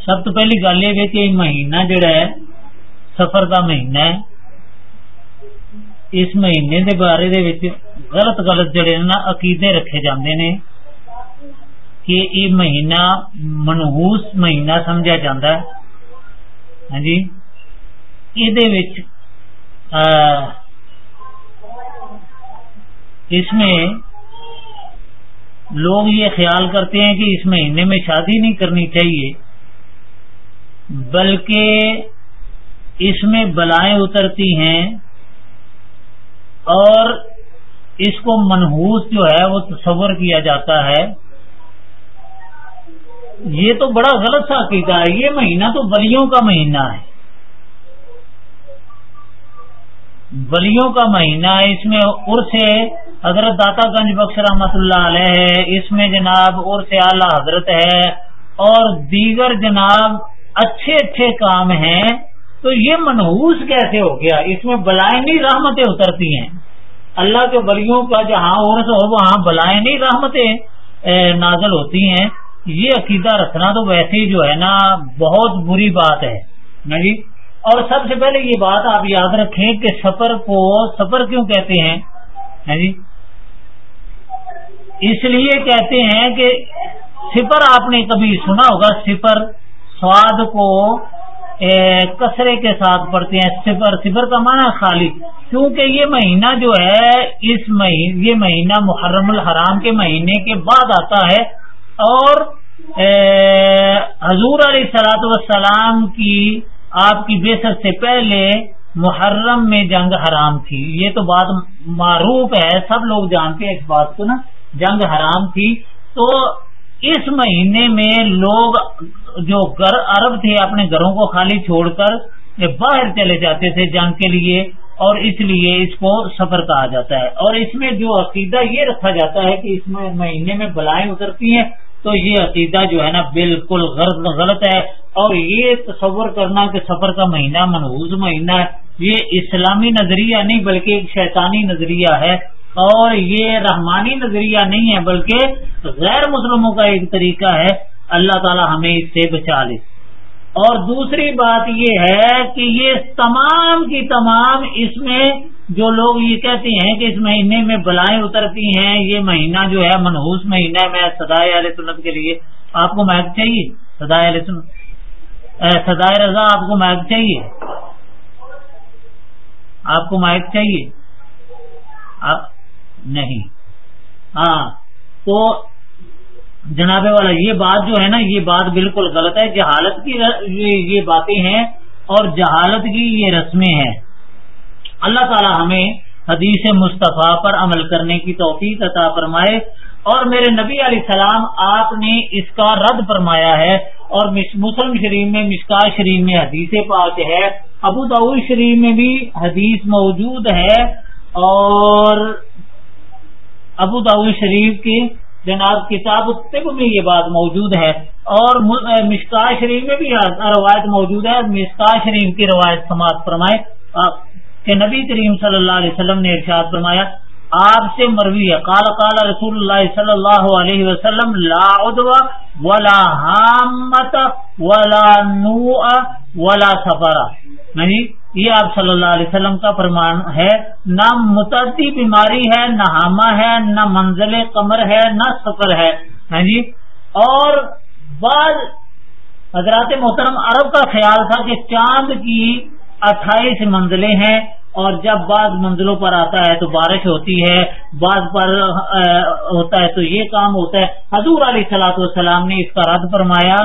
سب تو پہلی گل یہ کہ مہینہ جڑا ہے سفر کا مہینہ ہے اس مہینے دے بارے دے وچ غلط غلط جڑے نا عقیدے رکھے جاندے نے کہ یہ مہینہ منہوس مہینہ سمجھا جاتا ہے ہاں جی یہ اس میں لوگ یہ خیال کرتے ہیں کہ اس مہینے میں شادی نہیں کرنی چاہیے بلکہ اس میں بلائیں اترتی ہیں اور اس کو منحوس جو ہے وہ تصور کیا جاتا ہے۔ یہ تو بڑا غلط سا عقیدہ ہے۔ یہ مہینہ تو بلیوں کا مہینہ ہے۔ بلیوں کا مہینہ ہے۔ اس میں عرص حضرت داتا گنج بخش رحمت اللہ علیہ ہے اس میں جناب عرص اعلی حضرت ہے اور دیگر جناب اچھے اچھے کام ہیں، تو یہ منحوس کیسے ہو گیا؟ اس میں بلائیں نہیں رحمتیں اترتی ہیں۔ اللہ کے بلیوں کا جہاں عرص ہو وہاں بلائیں نہیں رحمتیں نازل ہوتی ہیں۔ یہ عقیدہ رکھنا تو ویسے ہی جو ہے نا، بہت بری بات ہے۔ جی اور سب سے پہلے یہ بات آپ یاد رکھیں کہ سفر کو سفر کیوں کہتے ہیں؟ جی اس لیے کہتے ہیں کہ سفر آپ نے کبھی سنا ہوگا، سفر سواد کو کسرے کے ساتھ پڑھتے ہیں۔ سفر سفر کا معنی خالی۔ کیونکہ یہ مہینہ جو ہے، اس مہینے یہ مہینہ محرم الحرام کے مہینے کے بعد آتا ہے۔ اور حضور علیہ سلاۃ وسلام کی، آپ کی بے سے پہلے محرم میں جنگ حرام تھی۔ یہ تو بات معروف ہے، سب لوگ جانتے ہیں اس بات کو نا۔ جنگ حرام تھی۔ تو اس مہینے میں لوگ جو عرب تھے اپنے گھروں کو خالی چھوڑ کر باہر چلے جاتے تھے جنگ کے لیے، اور اس لیے اس کو سفر کہا جاتا ہے۔ اور اس میں جو عقیدہ یہ رکھا جاتا ہے کہ اس میں مہینے میں بلائیں اترتی ہیں، تو یہ عقیدہ جو ہے نا بالکل غلط ہے۔ اور یہ تصور کرنا کہ سفر کا مہینہ منحوس مہینہ ہے، یہ اسلامی نظریہ نہیں بلکہ ایک شیطانی نظریہ ہے۔ اور یہ رحمانی نظریہ نہیں ہے بلکہ غیر مسلموں کا ایک طریقہ ہے۔ اللہ تعالی ہمیں اس سے بچا لے۔ اور دوسری بات یہ ہے کہ یہ تمام کی تمام اس میں جو لوگ یہ کہتے ہیں کہ اس مہینے میں بلائیں اترتی ہیں، یہ مہینہ جو ہے منحوس مہینہ ہے، میں سدائے علیہ سنت کے لیے آپ کو محک چاہیے۔ سدائے علیہ سنت سدائے رضا آپ کو محک چاہیے۔ آپ کو محک چاہیے۔ آپ نہیں۔ ہاں تو جناب والا، یہ بات جو ہے نا، یہ بات بالکل غلط ہے۔ جہالت کی یہ باتیں ہیں اور جہالت کی یہ رسمیں ہیں۔ اللہ تعالی ہمیں حدیث مصطفیٰ پر عمل کرنے کی توفیق عطا فرمائے۔ اور میرے نبی علیہ السلام، آپ نے اس کا رد فرمایا ہے۔ اور مسلم شریف میں مشکا شریف میں حدیث پاک ہے۔ ابو داود شریف میں بھی حدیث موجود ہے۔ اور ابو داود شریف کی جناب کتاب الطب میں یہ بات موجود ہے اور مشکا شریف میں بھی روایت موجود ہے۔ مشکا شریف کی روایت سماعت فرمائے۔ کہ نبی کریم صلی اللہ علیہ وسلم نے ارشاد فرمایا، آپ سے مروی ہے۔ کال کال رسول اللہ صلی اللہ علیہ وسلم، لا ادوا ولا حامت ولا نو ولا سفرا نہیں یعنی یہ آپ صلی اللہ علیہ وسلم کا فرمان ہے، نہ متعدی بیماری ہے، نہ ہامہ ہے، نہ منزل قمر ہے، نہ سفر ہے۔ ہاں جی؟ اور بعض حضرات محترم عرب کا خیال تھا کہ چاند کی اٹھائیس منزلیں ہیں اور جب بعض منزلوں پر آتا ہے تو بارش ہوتی ہے، بعض پر ہوتا ہے تو یہ کام ہوتا ہے۔ حضور علیہ سلاۃ والسلام نے اس کا رد فرمایا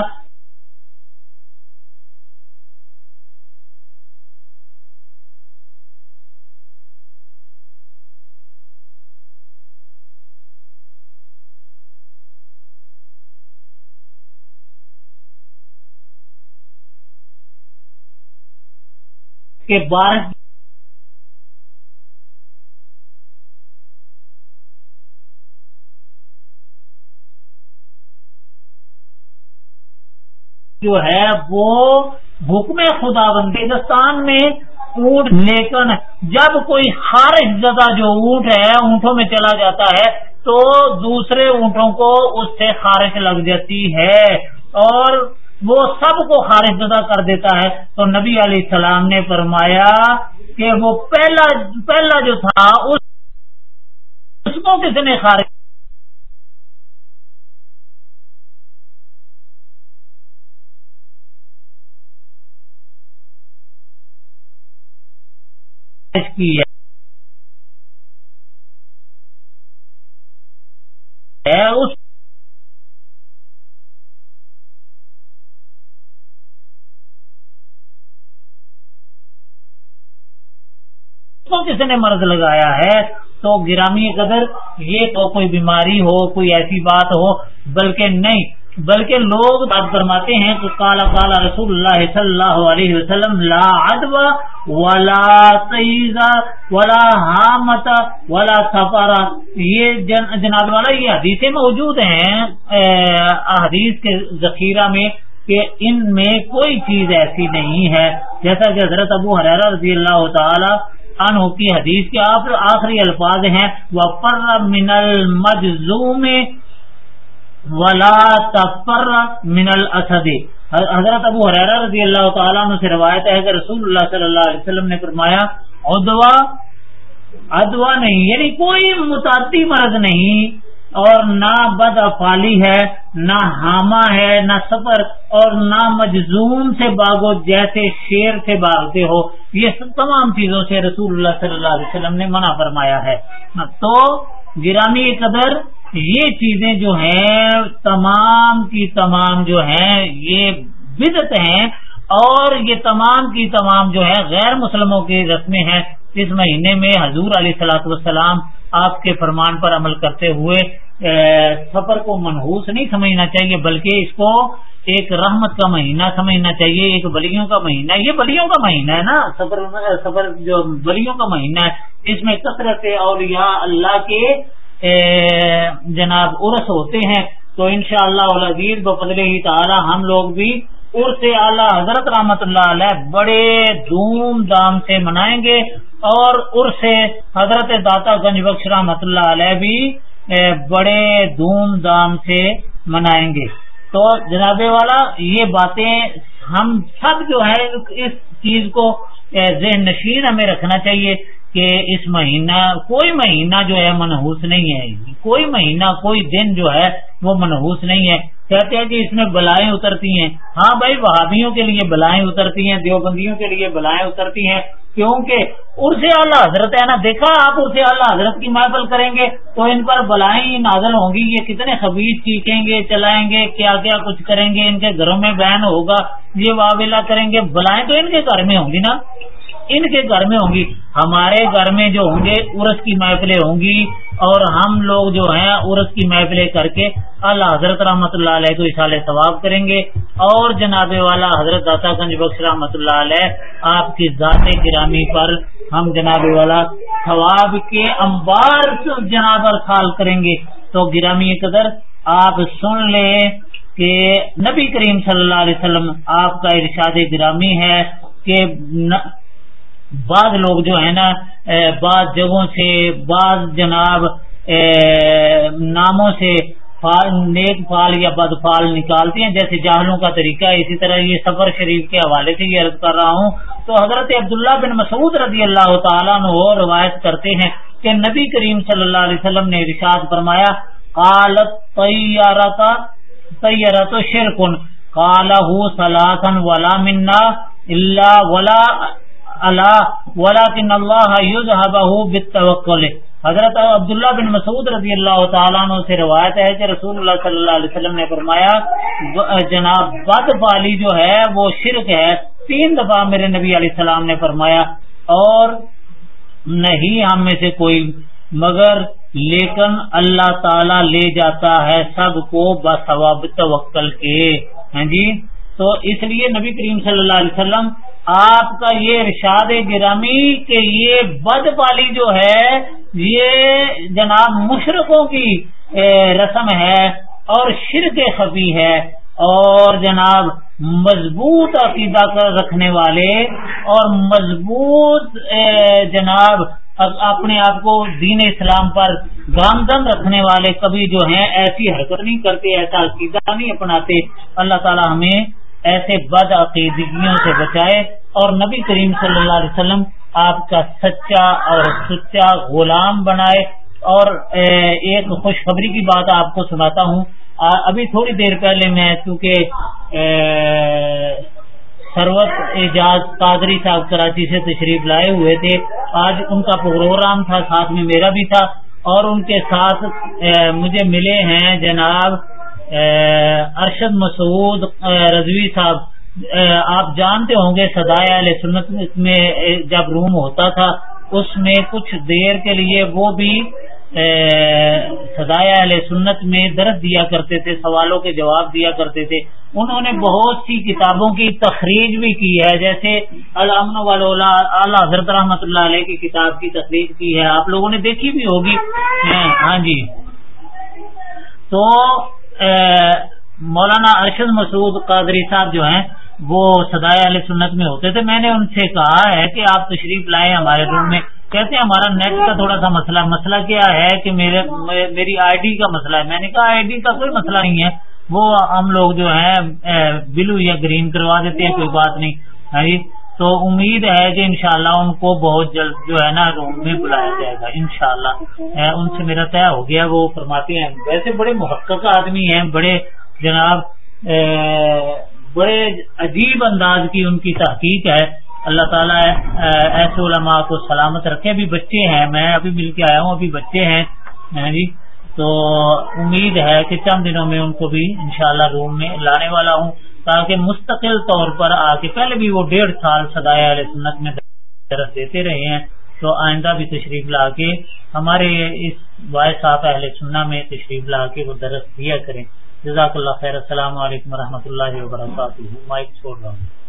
کہ بارش جو ہے وہ حکم خدا بندی ہندوستان میں اونٹ لیکن جب کوئی خارج زدہ جو اونٹ ہے، اونٹوں میں چلا جاتا ہے، تو دوسرے اونٹوں کو اس سے خارش لگ جاتی ہے۔ اور وہ سب کو خارج زدہ کر دیتا ہے۔ تو نبی علیہ السلام نے فرمایا کہ وہ پہلا پہلا جو تھا، اس کو کس نے خارج کی ہے اس کو کس نے مرض لگایا ہے تو گرامی قدر یہ تو کوئی بیماری ہو، کوئی ایسی بات ہو، بلکہ نہیں، بلکہ لوگ بات فرماتے ہیں کہ کالا کالا رسول اللہ صلی اللہ علیہ وسلم، لا ادب ولا تیزا ولا حامت ولا سفارا یہ جناب والا یہ حدیثیں موجود ہیں حدیث کے ذخیرہ میں کہ ان میں کوئی چیز ایسی نہیں ہے۔ جیسا کہ حضرت ابو حرارہ رضی اللہ تعالی عنہ کی حدیث کے آخری الفاظ ہیں وہ پر من المجزوم ولا تفر من الاسد حضرت ابو حریرہ رضی اللہ تعالیٰ عنہ سے روایت ہے کہ رسول اللہ صلی اللہ علیہ وسلم نے فرمایا ادوا ادوا نہیں یعنی کوئی متعدی مرض نہیں۔ اور نہ بد افالی ہے، نہ ہاما ہے، نہ سفر اور نہ مجزوم سے باغو جیسے شیر سے باغتے ہو۔ یہ سب تمام چیزوں سے رسول اللہ صلی اللہ علیہ وسلم نے منع فرمایا ہے۔ تو گرامی قدر، یہ چیزیں جو ہیں، تمام کی تمام جو ہیں، یہ بدت ہیں، اور یہ تمام کی تمام جو ہے غیر مسلموں کی رسمیں ہیں۔ اس مہینے میں حضور علیہ سلاۃ والسلام آپ کے فرمان پر عمل کرتے ہوئے سفر کو منحوس نہیں سمجھنا چاہیے، بلکہ اس کو ایک رحمت کا مہینہ سمجھنا چاہیے، ایک بلیوں کا مہینہ۔ یہ بلیوں کا مہینہ ہے نا۔ سفر سفر جو بلیوں کا مہینہ ہے۔ اس میں کثرت اولیاء اللہ کے جناب عرس ہوتے ہیں۔ تو ان شاء اللہ بدلے ہی تعالی، ہم لوگ بھی عرس اعلیٰ حضرت رحمت اللہ علیہ بڑے دھوم دھام سے منائیں گے۔ اور عرس حضرت داتا گنج بخش رحمت اللہ علیہ بھی بڑے دھوم دھام سے منائیں گے۔ تو جناب والا، یہ باتیں ہم سب جو ہے اس چیز کو ذہن نشین ہمیں رکھنا چاہیے کہ اس مہینہ، کوئی مہینہ جو ہے منحوس نہیں ہے۔ کوئی مہینہ، کوئی دن جو ہے وہ منحوس نہیں ہے۔ کہتے ہیں کہ اس میں بلائیں اترتی ہیں۔ ہاں بھائی، وہابیوں کے لیے بلائیں اترتی ہیں، دیوبندیوں کے لیے بلائیں اترتی ہیں۔ کیونکہ ارس اعلیٰ حضرت ہے نا دیکھا آپ ارس اعلیٰ حضرت کی محفل کریں گے تو ان پر بلائیں نازل ہوں گی، یہ کتنے خبیز چیخیں گے، چلائیں گے، کیا کیا کچھ کریں گے، ان کے گھروں میں بہن ہوگا، یہ واویلا کریں گے، بلائیں تو ان کے گھر میں ہوں گی نا؟ ان کے گھر میں ہوں گی۔ ہمارے گھر میں جو ہوں گے ارس کی محفلیں ہوں گی اور ہم لوگ جو ہیں ارس کی محفلیں کر کے اللہ حضرت رحمۃ اللہ علیہ کو اشال ثواب کریں گے اور جناب والا حضرت داتا گنج بخش رحمۃ اللہ علیہ آپ کی ذات گرامی پر ہم جناب والا ثواب کے امبار جناب خال کریں گے۔ تو گرامی قدر آپ سن لیں کہ نبی کریم صلی اللہ علیہ وسلم آپ کا ارشاد گرامی ہے کہ بعض لوگ جو ہے نا بعض جگہوں سے، بعض جناب ناموں سے نیک فال یا بد فال نکالتے ہیں۔ جیسے جاہلوں کا طریقہ ہے، اسی طرح یہ سفر شریف کے حوالے سے یہ عرض کر رہا ہوں۔ تو حضرت عبداللہ بن مسعود رضی اللہ تعالیٰ نے روایت کرتے ہیں کہ نبی کریم صلی اللہ علیہ وسلم نے رشاد فرمایا کالت تیارتا تیارت تو شرکن کالا سلاسن ولا منا اللہ ولا اللہ ولا کن اللہ بالتوکل۔ حضرت عبداللہ بن مسعود رضی اللہ تعالیٰ عنہ سے روایت ہے کہ رسول اللہ صلی اللہ علیہ وسلم نے فرمایا جناب، بد بالی جو ہے وہ شرک ہے۔ تین دفعہ میرے نبی علیہ السلام نے فرمایا، اور نہیں ہم میں سے کوئی، مگر لیکن اللہ تعالی لے جاتا ہے سب کو بثواب توکل کے۔ ہیں جی؟ تو اس لیے نبی کریم صلی اللہ علیہ وسلم آپ کا یہ ارشاد گرامی کہ یہ بد پالی جو ہے، یہ جناب مشرقوں کی رسم ہے اور شرک خفی ہے اور جناب مضبوط عقیدہ کر رکھنے والے اور مضبوط جناب اپنے آپ کو دین اسلام پر گامدن رکھنے والے کبھی جو ہیں ایسی حرکت نہیں کرتے، ایسا عقیدہ نہیں اپناتے۔ اللہ تعالی ہمیں ایسے بد عقیدگیوں سے بچائے۔ اور نبی کریم صلی اللہ علیہ وسلم آپ کا سچا اور سچا غلام بنائے اور ایک خوشخبری کی بات آپ کو سناتا ہوں۔ ابھی تھوڑی دیر پہلے میں، چونکہ سروت اعجاز قادری صاحب کراچی سے تشریف لائے ہوئے تھے۔ آج ان کا پروگرام تھا، ساتھ میں میرا بھی تھا۔ اور ان کے ساتھ مجھے ملے ہیں جناب ارشد مسعود رضوی صاحب۔ آپ جانتے ہوں گے سدائے علیہ سنت میں جب روم ہوتا تھا، اس میں کچھ دیر کے لیے وہ بھی سدایا علیہ سنت میں درد دیا کرتے تھے، سوالوں کے جواب دیا کرتے تھے۔ انہوں نے بہت سی کتابوں کی تخریج بھی کی ہے، جیسے علامہ اعلیٰ حضرت رحمۃ اللہ علیہ کی کتاب کی تخریج کی ہے۔ آپ لوگوں نے دیکھی بھی ہوگی۔ ہاں جی۔ تو مولانا ارشد مسعود قادری صاحب جو ہیں وہ سدائے علیہ سنت میں ہوتے تھے، میں نے ان سے کہا ہے کہ آپ تشریف لائیں ہمارے روم میں۔ کہتے ہیں، ہمارا نیٹ کا تھوڑا سا مسئلہ مسئلہ کیا ہے کہ میرے میری آئی ڈی کا مسئلہ ہے۔ میں نے کہا آئی ڈی کا کوئی مسئلہ نہیں ہے۔ وہ ہم لوگ جو ہے بلو یا گرین کروا دیتے ہیں، کوئی بات نہیں۔ جی؟ تو امید ہے کہ انشاءاللہ ان کو بہت جلد جو ہے نا روم میں بلایا جائے گا۔ انشاءاللہ۔ ان سے میرا طے ہو گیا، وہ فرماتے ہیں۔ ویسے بڑے محقق آدمی ہیں، بڑے جناب بڑے عجیب انداز کی ان کی تحقیق ہے۔ اللہ تعالیٰ ایسے علماء کو سلامت رکھے۔ بھی بچے ہیں۔ میں ابھی مل کے آیا ہوں۔ ابھی بچے ہیں۔ جی؟ تو امید ہے کہ چند دنوں میں ان کو بھی انشاءاللہ روم میں لانے والا ہوں۔ تاکہ مستقل طور پر آ کے پہلے بھی وہ ڈیڑھ سال سدایا علیہ سنت میں درد دیتے رہے ہیں۔ تو آئندہ بھی تشریف لا کے ہمارے اس باعث آپ اہل سننا میں تشریف لا کے وہ درس دیا کریں۔ جزاک اللہ خیر السلام علیکم و اللہ وبرکاتہ مائک چھوڑ رہا ہوں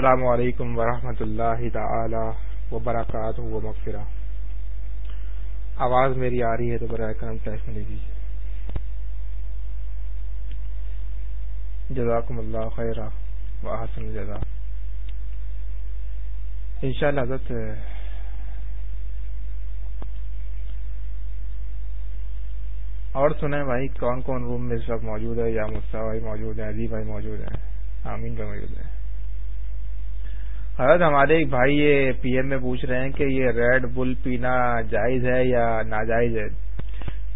السلام علیکم ورحمۃ اللہ تعالی وبرکاتہ و مغفرہ آواز میری آ رہی ہے تو برائے کرم فیصلہ لیجیے جزاکم اللہ خیر و حسن جزا ان شاء اللہ حضرت، اور سنیں بھائی کون کون روم میں اس وقت موجود ہے یا مستع بھائی موجود ہے عزیز بھائی موجود ہے آمین بھائی موجود ہے حضرت ہمارے ایک بھائی یہ پی ایم میں پوچھ رہے ہیں کہ یہ ریڈ بل پینا جائز ہے یا ناجائز ہے؟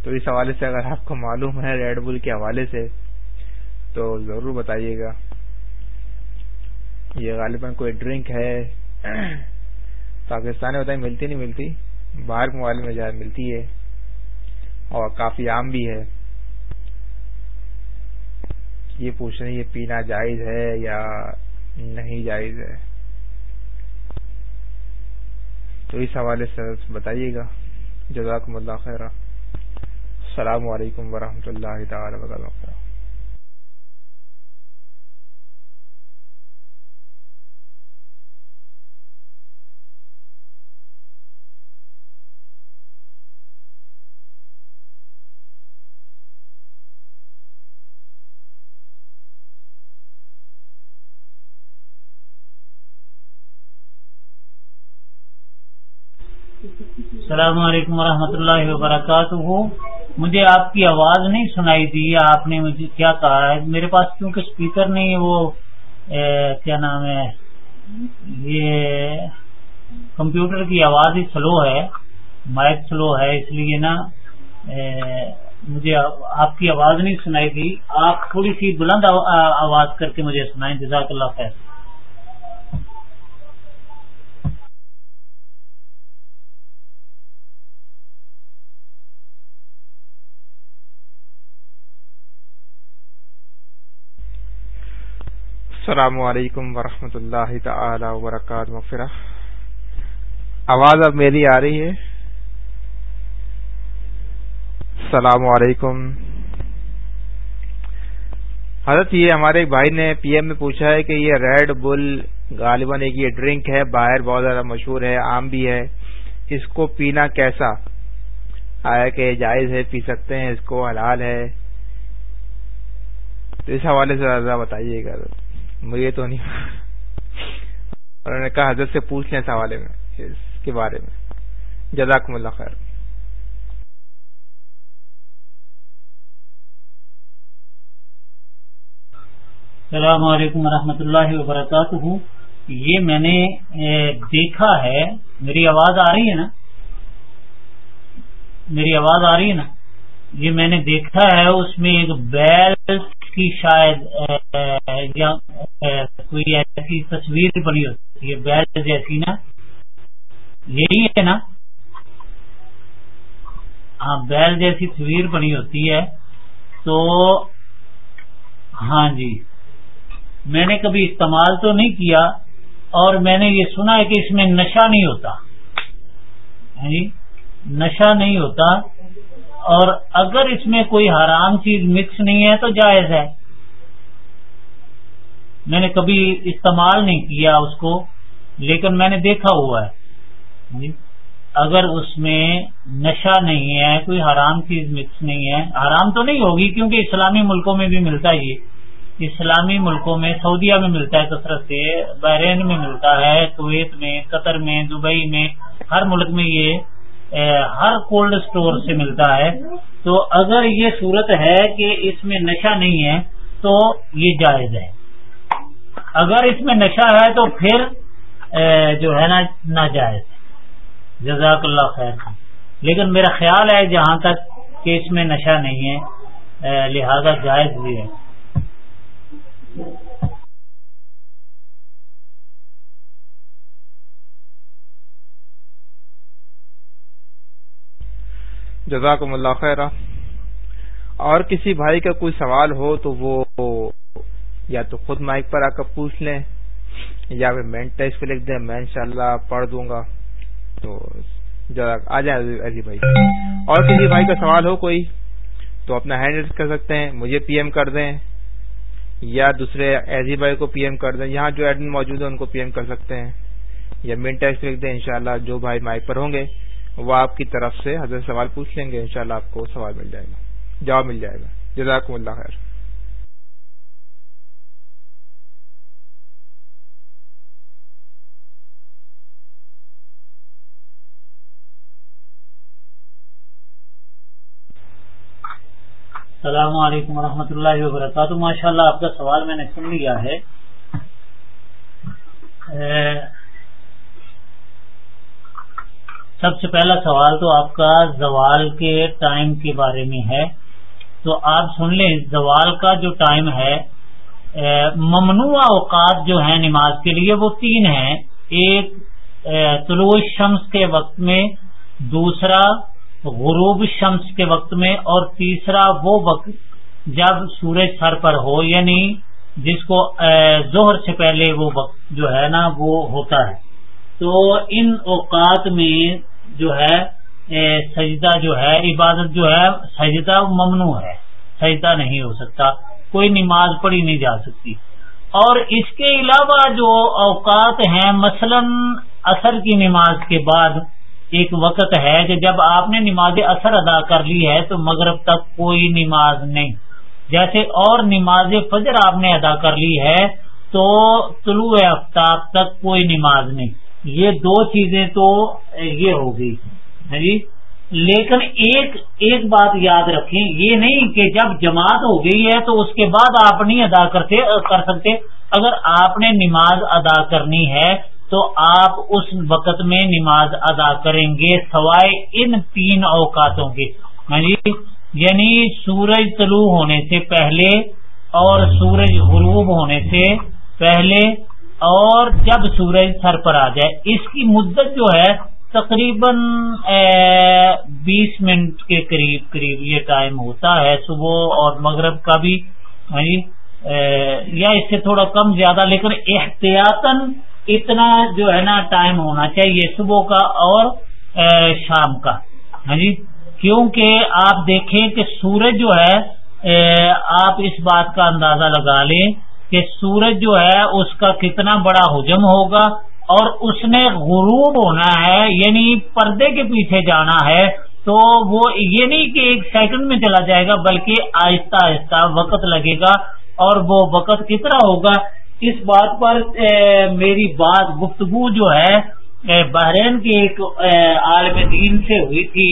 تو اس حوالے سے اگر آپ کو معلوم ہے ریڈ بل کے حوالے سے، تو ضرور بتائیے گا۔ یہ غالباً کوئی ڈرنک ہے۔ پاکستان میں بتائیں ملتی نہیں ملتی۔ باہر کے موبائل میں جائے ملتی ہے۔ اور کافی عام بھی ہے۔ یہ پوچھ رہے ہیں، یہ پینا جائز ہے یا نہیں جائز ہے؟ تو اس حوالے سے بتائیے گا. جزاکم اللہ خیر السلام علیکم ورحمۃ اللہ تعالی وبرکاتہ. السلام علیکم ورحمۃ اللہ وبرکاتہ۔ مجھے آپ کی آواز نہیں سنائی تھی آپ نے مجھے کیا کہا ہے؟ میرے پاس کیونکہ اسپیکر نہیں وہ کیا نام ہے؟ یہ کمپیوٹر کی آواز ہی سلو ہے، مائک سلو ہے، اس لیے نا مجھے آپ کی آواز نہیں سنائی تھی آپ تھوڑی سی بلند آواز کر کے مجھے سنائیں، جزاک اللہ خیر۔ السلام علیکم ورحمۃ اللہ تعالی وبرکاتہ، مغفرہ۔ آواز اب میری آ رہی ہے۔ السلام علیکم۔ حضرت، یہ ہمارے ایک بھائی نے پی ایم میں پوچھا ہے کہ یہ ریڈ بل غالباً ایک یہ ڈرنک ہے، باہر بہت زیادہ مشہور ہے، عام بھی ہے۔ اس کو پینا کیسا؟ آیا کہ جائز ہے، پی سکتے ہیں، اس کو حلال ہے؟ تو اس حوالے سے زیادہ بتائیے گا۔ مجھے تو نہیں انہوں نے کہا، حضرت سے پوچھ لیں اس حوالے میں، اس کے بارے میں۔ جزاکم اللہ خیر۔ السلام علیکم ورحمۃ اللہ وبرکاتہ۔ یہ میں نے دیکھا ہے۔ میری آواز آ رہی ہے نا؟ میری آواز آ رہی ہے نا؟ یہ میں نے دیکھا ہے، اس میں ایک بیل کی شاید یا کوئی ایسی تصویر بنی ہوتی ہے، بیل جیسی نا؟ یہی ہے نا؟ ہاں بیل جیسی تصویر بنی ہوتی ہے۔ تو ہاں جی میں نے کبھی استعمال تو نہیں کیا اور میں نے یہ سنا ہے کہ اس میں نشہ نہیں ہوتا۔ ہاں جی نشہ نہیں ہوتا۔ اور اگر اس میں کوئی حرام چیز مکس نہیں ہے تو جائز ہے۔ میں نے کبھی استعمال نہیں کیا اس کو، لیکن میں نے دیکھا ہوا ہے۔ جی اگر اس میں نشہ نہیں ہے، کوئی حرام چیز مکس نہیں ہے، حرام تو نہیں ہوگی کیونکہ اسلامی ملکوں میں بھی ملتا ہے یہ۔ اسلامی ملکوں میں، سعودیہ میں ملتا ہے کثرت سے، بحرین میں ملتا ہے، کویت میں، قطر میں، دبئی میں، ہر ملک میں یہ ہر کولڈ اسٹور سے ملتا ہے۔ تو اگر یہ صورت ہے کہ اس میں نشہ نہیں ہے، تو یہ جائز ہے۔ اگر اس میں نشہ ہے، تو پھر جو ہے نا، ناجائز جزاک اللہ خیر۔ لیکن میرا خیال ہے، جہاں تک کہ اس میں نشہ نہیں ہے لہذا جائز بھی ہے۔ جزاکم اللہ خیر اور کسی بھائی کا کوئی سوال ہو تو وہ یا تو خود مائک پر آ کر پوچھ لیں، یا پھر مین ٹیکس پہ لکھ دیں، میں انشاءاللہ پڑھ دوں گا۔ تو آ جائیں عزی بھائی۔ اور کسی بھائی کا سوال ہو کوئی تو اپنا ہینڈ کر سکتے ہیں، مجھے پی ایم کر دیں، یا دوسرے ایزی بھائی کو پی ایم کر دیں۔ یہاں جو ایڈمن موجود ہے ان کو پی ایم کر سکتے ہیں۔ یا مین ٹیکس لکھ دیں، انشاءاللہ جو بھائی مائک پر ہوں گے۔ وہ آپ کی طرف سے حضرت سوال پوچھ لیں گے، انشاءاللہ آپ کو سوال مل جائے گا، جواب مل جائے گا۔ جزاکم اللہ خیر۔ السلام علیکم ورحمۃ اللہ وبرکاتہ۔ ماشاء اللہ آپ کا سوال میں نے سن لیا ہے۔ سب سے پہلا سوال تو آپ کا زوال کے ٹائم کے بارے میں ہے۔ تو آپ سن لیں، زوال کا جو ٹائم ہے ممنوع اوقات جو ہیں نماز کے لیے، وہ تین ہیں۔ ایک طلوع شمس کے وقت میں، دوسرا، غروب شمس کے وقت میں، اور تیسرا وہ وقت جب سورج سر پر ہو یعنی جس کو زہر سے پہلے وہ وقت جو ہے نا، وہ ہوتا ہے۔ تو ان اوقات میں جو ہے سجدہ جو ہے، عبادت جو ہے، سجدہ ممنوع ہے، سجدہ نہیں ہو سکتا، کوئی نماز پڑھی نہیں جا سکتی۔ اور اس کے علاوہ جو اوقات ہیں، مثلا اثر کی نماز کے بعد ایک وقت ہے کہ جب آپ نے نماز اثر ادا کر لی ہے تو مغرب تک کوئی نماز نہیں۔ جیسے اور نماز فجر آپ نے ادا کر لی ہے تو طلوع آفتاب تک کوئی نماز نہیں۔ یہ دو چیزیں تو یہ ہوگی جی؟ لیکن ایک ایک بات یاد رکھیں، یہ نہیں کہ جب جماعت ہو گئی ہے تو اس کے بعد آپ نہیں ادا کرتے، کر سکتے۔ اگر آپ نے نماز ادا کرنی ہے تو آپ اس وقت میں نماز ادا کریں گے سوائے ان تین اوقاتوں کے۔ جی؟ یعنی سورج طلوع ہونے سے پہلے اور سورج غروب ہونے سے پہلے اور جب سورج سر پر آ جائے، اس کی مدت جو ہے، تقریباً بیس منٹ کے قریب قریب یہ ٹائم ہوتا ہے، صبح اور مغرب کا بھی ہاں جی، یا اس سے تھوڑا کم زیادہ، لیکن احتیاطاً اتنا جو ہے نا ٹائم ہونا چاہیے صبح کا اور شام کا ہاں جی کیونکہ آپ دیکھیں کہ سورج جو ہے آپ اس بات کا اندازہ لگا لیں کہ سورج جو ہے اس کا کتنا بڑا حجم ہوگا اور اس نے غروب ہونا ہے یعنی پردے کے پیچھے جانا ہے، تو وہ یہ نہیں کہ ایک سیکنڈ میں چلا جائے گا، بلکہ آہستہ آہستہ وقت لگے گا اور وہ وقت کتنا ہوگا؟ اس بات پر میری بات گفتگو جو ہے بحرین کے ایک عالم دین سے ہوئی تھی،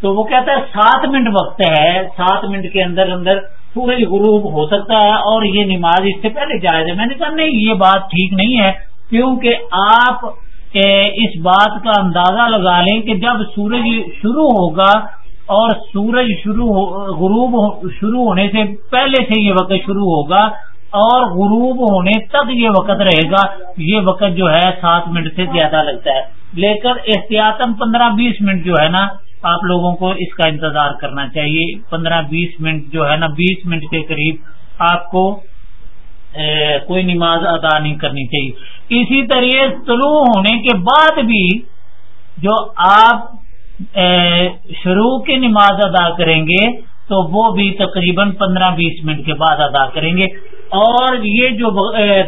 تو وہ کہتا ہے، سات منٹ وقت ہے، سات منٹ کے اندر اندر سورج غروب ہو سکتا ہے اور یہ نماز اس سے پہلے جائز ہے۔ میں نے کہا نہیں، یہ بات ٹھیک نہیں ہے، کیونکہ آپ اس بات کا اندازہ لگا لیں کہ جب سورج شروع ہوگا اور سورج شروع غروب شروع ہونے سے پہلے سے یہ وقت شروع ہوگا اور غروب ہونے تک یہ وقت رہے گا، یہ وقت جو ہے سات منٹ سے زیادہ لگتا ہے۔ لیکن احتیاط پندرہ بیس منٹ جو ہے نا آپ لوگوں کو اس کا انتظار کرنا چاہیے۔ پندرہ بیس منٹ جو ہے نا، بیس منٹ کے قریب آپ کو کوئی نماز ادا نہیں کرنی چاہیے۔ اسی طرح طلوع ہونے کے بعد بھی جو آپ شروع کی نماز ادا کریں گے تو وہ بھی تقریباً پندرہ بیس منٹ کے بعد ادا کریں گے۔ اور یہ جو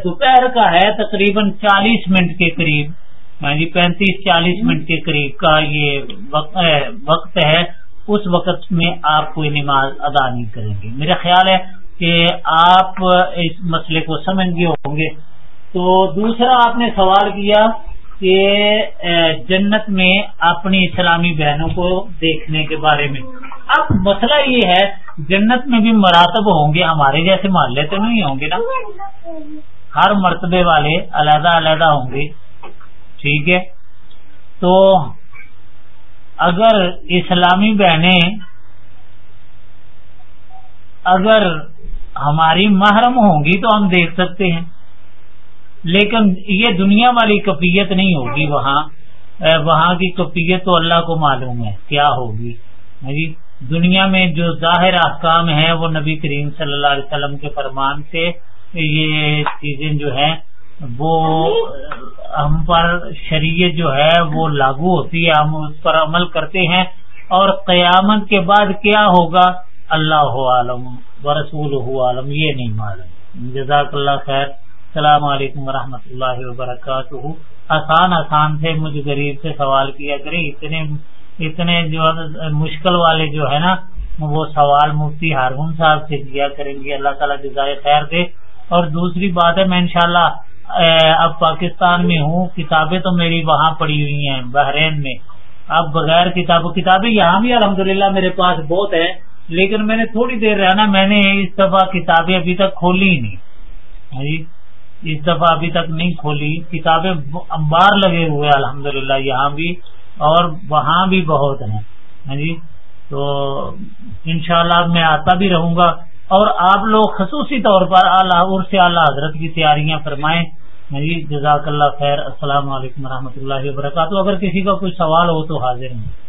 دوپہر کا ہے، تقریباً چالیس منٹ کے قریب جی پینتیس چالیس منٹ کے قریب کا یہ وقت ہے اس وقت میں آپ کوئی نماز ادا نہیں کریں گے۔ میرا خیال ہے کہ آپ اس مسئلے کو سمجھ گئے ہوں گے۔ تو دوسرا آپ نے سوال کیا کہ جنت میں اپنی اسلامی بہنوں کو دیکھنے کے بارے میں۔ اب مسئلہ یہ ہے، جنت میں بھی مراتب ہوں گے، ہمارے جیسے محلے تو نہیں ہوں گے نا؟ ہر مرتبے والے علیحدہ علیحدہ ہوں گے۔ ٹھیک ہے؟ تو اگر اسلامی بہنیں اگر ہماری محرم ہوں گی تو ہم دیکھ سکتے ہیں، لیکن یہ دنیا والی کفیت نہیں ہوگی، وہاں وہاں کی کفیت تو اللہ کو معلوم ہے، کیا ہوگی؟ جی دنیا میں جو ظاہر احکام ہیں، وہ نبی کریم صلی اللہ علیہ وسلم کے فرمان سے یہ چیزیں جو ہیں وہ ہم پر شریعت جو ہے وہ لاگو ہوتی ہے، ہم اس پر عمل کرتے ہیں اور قیامت کے بعد کیا ہوگا؟ اللہ عالم و رسول عالم، یہ نہیں معلوم۔ جزاک اللہ خیر۔ السلام علیکم ورحمۃ اللہ وبرکاتہ۔ آسان آسان سے مجھے غریب سے سوال کیا کرے اتنے اتنے جو مشکل والے جو ہے نا، وہ سوال مفتی ہارون صاحب سے کیا کریں گے؟ اللہ تعالیٰ جزائے خیر دے۔ اور دوسری بات ہے، میں انشاءاللہ اب پاکستان میں ہوں، کتابیں تو میری وہاں پڑی ہوئی ہیں، بحرین میں۔ اب بغیر کتابوں کتابیں یہاں بھی الحمدللہ میرے پاس بہت ہے لیکن میں نے تھوڑی دیر رہنا، میں نے اس دفعہ کتابیں ابھی تک کھولی ہی نہیں۔ جی اس دفعہ ابھی تک نہیں کھولی، کتابیں امبار لگے ہوئے الحمد یہاں بھی اور وہاں بھی بہت ہیں۔ جی تو انشاءاللہ میں آتا بھی رہوں گا۔ اور آپ لوگ خصوصی طور پر اعلیٰ سے اعلیٰ حضرت کی تیاریاں فرمائیں۔ میری جی جزاک اللہ خیر، السلام علیکم و اللہ وبرکاتہ۔ اگر کسی کا کوئی سوال ہو تو حاضر ہوں